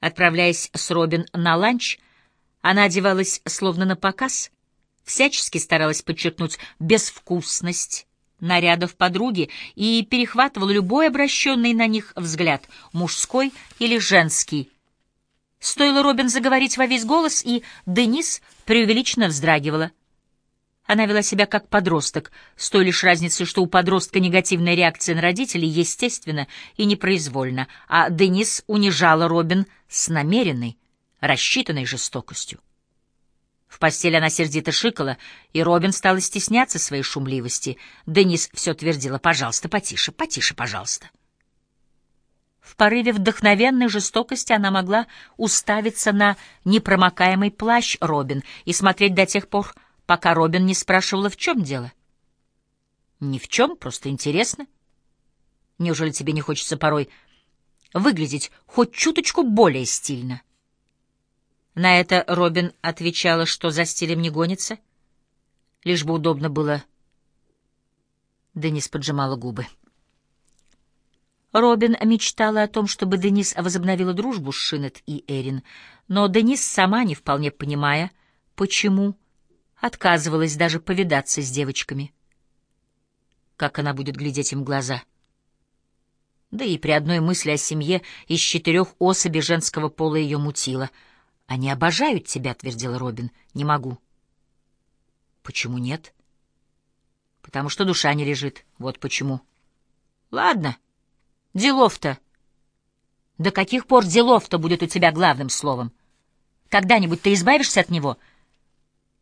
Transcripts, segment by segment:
Отправляясь с Робин на ланч, она одевалась словно на показ, всячески старалась подчеркнуть безвкусность нарядов подруги и перехватывала любой обращенный на них взгляд, мужской или женский. Стоило Робин заговорить во весь голос, и Денис преувеличенно вздрагивала — она вела себя как подросток, с той лишь разницей, что у подростка негативная реакция на родителей естественна и непроизвольна, а Денис унижала Робин с намеренной, рассчитанной жестокостью. В постели она сердито шикала, и Робин стала стесняться своей шумливости. Денис все твердила «пожалуйста, потише, потише, пожалуйста». В порыве вдохновенной жестокости она могла уставиться на непромокаемый плащ Робин и смотреть до тех пор, пока Робин не спрашивала, в чем дело. Ни в чем, просто интересно. Неужели тебе не хочется порой выглядеть хоть чуточку более стильно? На это Робин отвечала, что за стилем не гонится, лишь бы удобно было. Денис поджимала губы. Робин мечтала о том, чтобы Денис возобновила дружбу с Шинет и Эрин, но Денис, сама не вполне понимая, почему, отказывалась даже повидаться с девочками. Как она будет глядеть им в глаза? Да и при одной мысли о семье из четырех особей женского пола ее мутило. «Они обожают тебя», — твердил Робин. «Не могу». «Почему нет?» «Потому что душа не лежит. Вот почему». «Ладно. Делов-то». «До каких пор делов-то будет у тебя главным словом? Когда-нибудь ты избавишься от него?»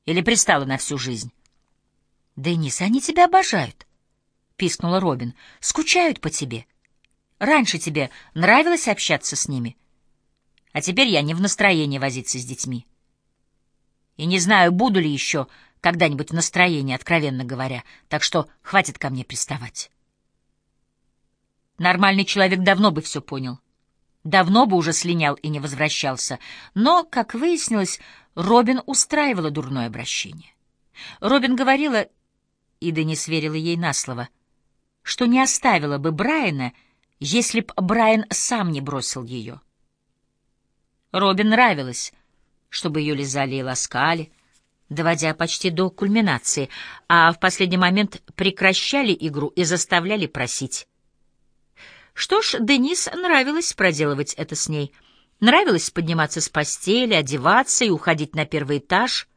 Или пристала на всю жизнь? — Денис, они тебя обожают, — пискнула Робин. — Скучают по тебе. Раньше тебе нравилось общаться с ними, а теперь я не в настроении возиться с детьми. И не знаю, буду ли еще когда-нибудь в настроении, откровенно говоря, так что хватит ко мне приставать. Нормальный человек давно бы все понял. Давно бы уже слинял и не возвращался. Но, как выяснилось, Робин устраивала дурное обращение. Робин говорила, и Денис верила ей на слово, что не оставила бы Брайана, если б Брайан сам не бросил ее. Робин нравилось, чтобы ее лизали и ласкали, доводя почти до кульминации, а в последний момент прекращали игру и заставляли просить. Что ж, Денис нравилось проделывать это с ней — Нравилось подниматься с постели, одеваться и уходить на первый этаж.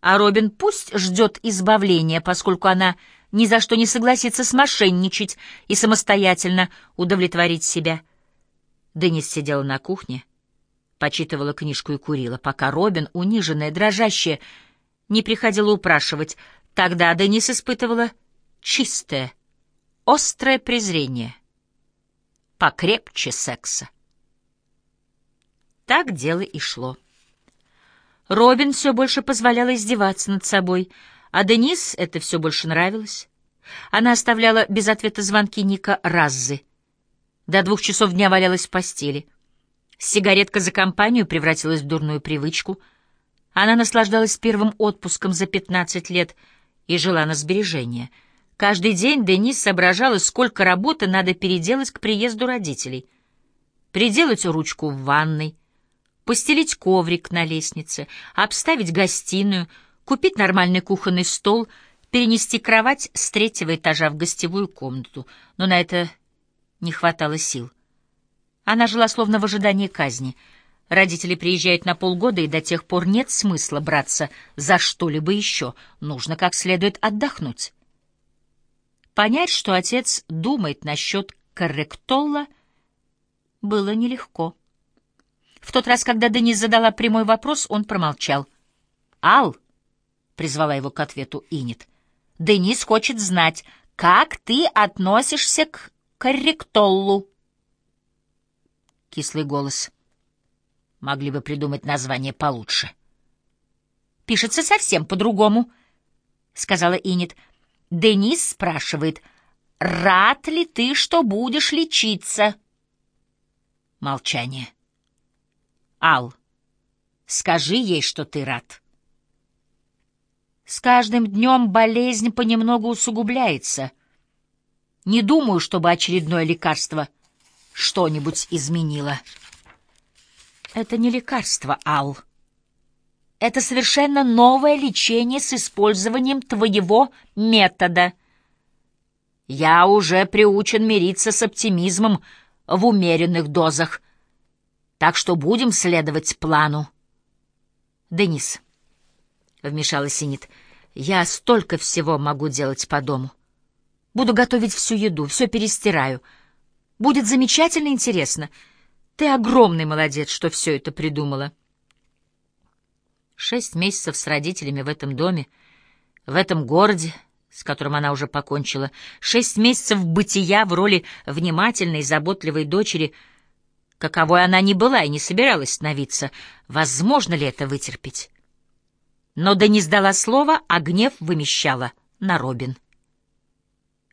А Робин пусть ждет избавления, поскольку она ни за что не согласится смошенничать и самостоятельно удовлетворить себя. Денис сидела на кухне, почитывала книжку и курила, пока Робин, униженная, дрожащая, не приходила упрашивать. Тогда Денис испытывала чистое, острое презрение, покрепче секса. Так дело и шло. Робин все больше позволяла издеваться над собой, а Денис это все больше нравилось. Она оставляла без ответа звонки Ника Раззы. До двух часов дня валялась в постели. Сигаретка за компанию превратилась в дурную привычку. Она наслаждалась первым отпуском за пятнадцать лет и жила на сбережения. Каждый день Денис соображала, сколько работы надо переделать к приезду родителей. Приделать ручку в ванной, постелить коврик на лестнице, обставить гостиную, купить нормальный кухонный стол, перенести кровать с третьего этажа в гостевую комнату. Но на это не хватало сил. Она жила словно в ожидании казни. Родители приезжают на полгода, и до тех пор нет смысла браться за что-либо еще. Нужно как следует отдохнуть. Понять, что отец думает насчет корректолла, было нелегко. В тот раз, когда Денис задала прямой вопрос, он промолчал. «Ал!» — призвала его к ответу Инет. «Денис хочет знать, как ты относишься к корректоллу?» Кислый голос. Могли бы придумать название получше. «Пишется совсем по-другому», — сказала Инет. «Денис спрашивает, рад ли ты, что будешь лечиться?» Молчание. Ал, скажи ей, что ты рад. С каждым днем болезнь понемногу усугубляется. Не думаю, чтобы очередное лекарство что-нибудь изменило. Это не лекарство, Ал. Это совершенно новое лечение с использованием твоего метода. Я уже приучен мириться с оптимизмом в умеренных дозах, так что будем следовать плану. Денис, — вмешалась Синит, — я столько всего могу делать по дому. Буду готовить всю еду, все перестираю. Будет замечательно интересно. Ты огромный молодец, что все это придумала. Шесть месяцев с родителями в этом доме, в этом городе, с которым она уже покончила, шесть месяцев бытия в роли внимательной, заботливой дочери, каковой она не была и не собиралась становиться. Возможно ли это вытерпеть? Но да не сдала слова, а гнев вымещала на Робин.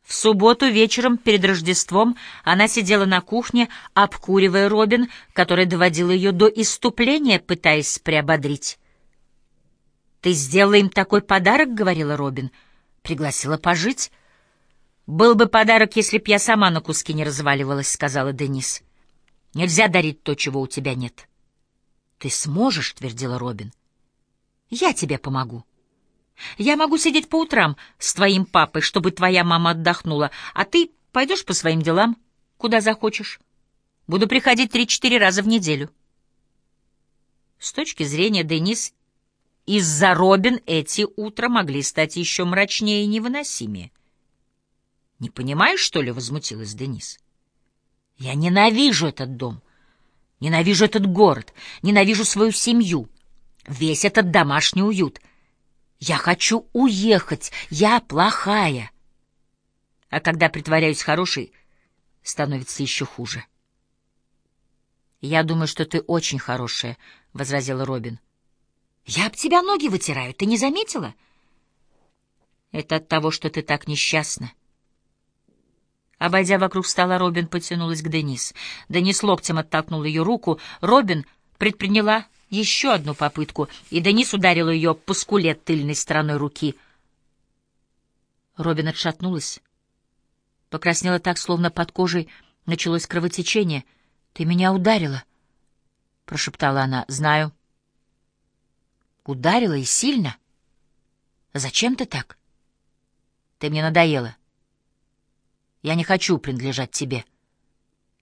В субботу вечером перед Рождеством она сидела на кухне, обкуривая Робин, который доводил ее до иступления, пытаясь приободрить. «Ты сделала им такой подарок», — говорила Робин. «Пригласила пожить». «Был бы подарок, если б я сама на куски не разваливалась», — сказала Денис. «Нельзя дарить то, чего у тебя нет». «Ты сможешь», — твердила Робин. «Я тебе помогу». Я могу сидеть по утрам с твоим папой, чтобы твоя мама отдохнула, а ты пойдешь по своим делам, куда захочешь. Буду приходить три-четыре раза в неделю. С точки зрения Денис, из-за Робин эти утра могли стать еще мрачнее и невыносимее. «Не понимаешь, что ли?» — возмутилась Денис. «Я ненавижу этот дом, ненавижу этот город, ненавижу свою семью, весь этот домашний уют». Я хочу уехать, я плохая. А когда притворяюсь хорошей, становится еще хуже. «Я думаю, что ты очень хорошая», — возразила Робин. «Я об тебя ноги вытираю, ты не заметила?» «Это от того, что ты так несчастна». Обойдя вокруг стола, Робин потянулась к Денис. Денис локтем оттолкнул ее руку. Робин предприняла еще одну попытку, и Денис ударил ее по скуле тыльной стороной руки. Робин отшатнулась. Покраснела так, словно под кожей началось кровотечение. — Ты меня ударила, — прошептала она. — Знаю. — Ударила и сильно? — Зачем ты так? — Ты мне надоела. Я не хочу принадлежать тебе.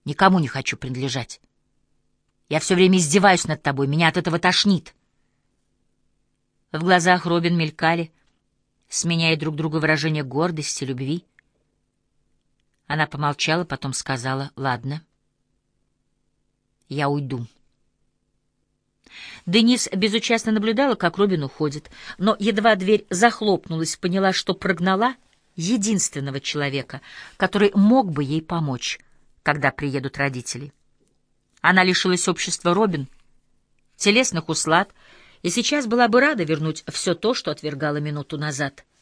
Никому не хочу принадлежать. Я все время издеваюсь над тобой, меня от этого тошнит. В глазах Робин мелькали, сменяя друг друга выражение гордости, любви. Она помолчала, потом сказала, «Ладно, я уйду». Денис безучастно наблюдала, как Робин уходит, но едва дверь захлопнулась, поняла, что прогнала единственного человека, который мог бы ей помочь, когда приедут родители. Она лишилась общества Робин, телесных услад, и сейчас была бы рада вернуть все то, что отвергала минуту назад —